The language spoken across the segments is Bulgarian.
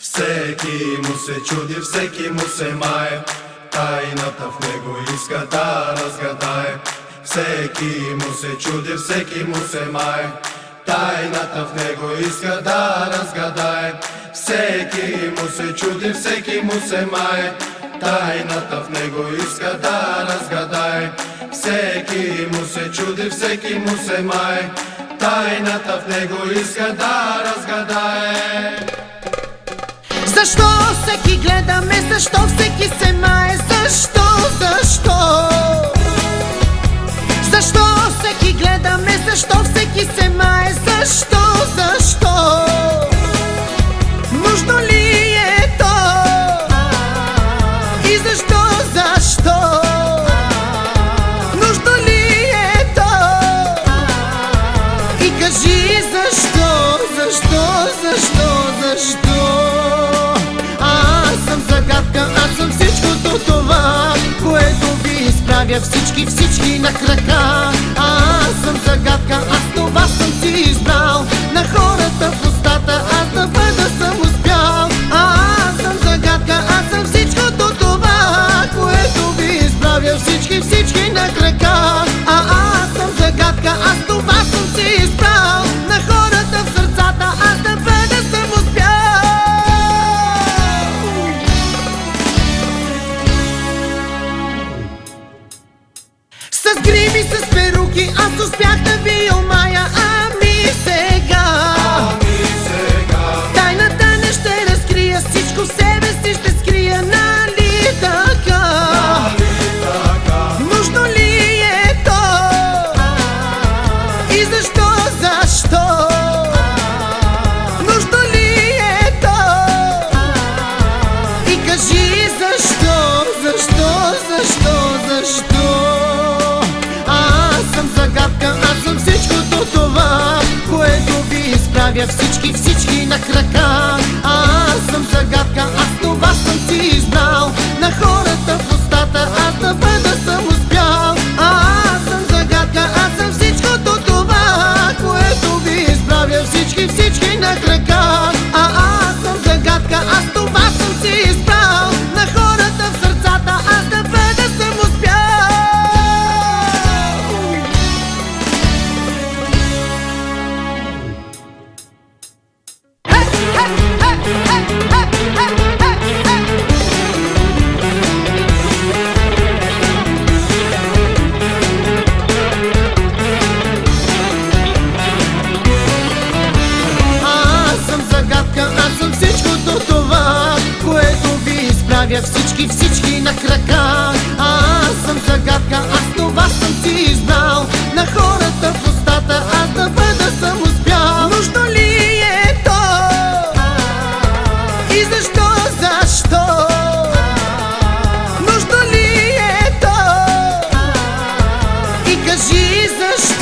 Всеки му се чуди, всеки му се мае. Тайната в него иска да разгадае. Всеки му се чуди, всеки му се мае. Тайната в него иска да разгадае. Всеки му се чуди, всеки му се мае. Тайната в него иска да разгадае. Всеки му се чуди, всеки му се мае. Тайната в него иска да разгадае Защо всеки гледаме, защо всеки се мае, защо, защо? Защо всеки гледаме, защо всеки се мае, защо, защо? Нужно ли е то? И защо, защо? Нужно ли е то? И кажи защо, защо, защо, защо? Аз съм всичкото това, което ви изправя всички, всички на крака. Аз съм загадка, аз това съм си избрал, С гриби, с перуки, аз успях да ви изправя всички, всички на крака. Аз съм загадка, аз това съм си избрал, на хората в устата, аз да бъда съм успял. Нужно ли е то? И защо, защо? Нужно ли е то? И кажи защо,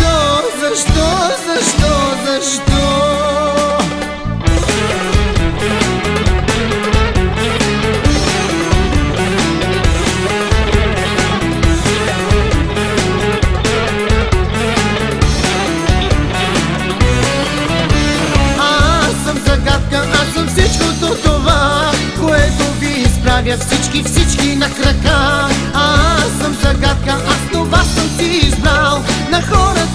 изправя всички, всички на крака. Аз съм загадка, аз това съм си избрал, на хора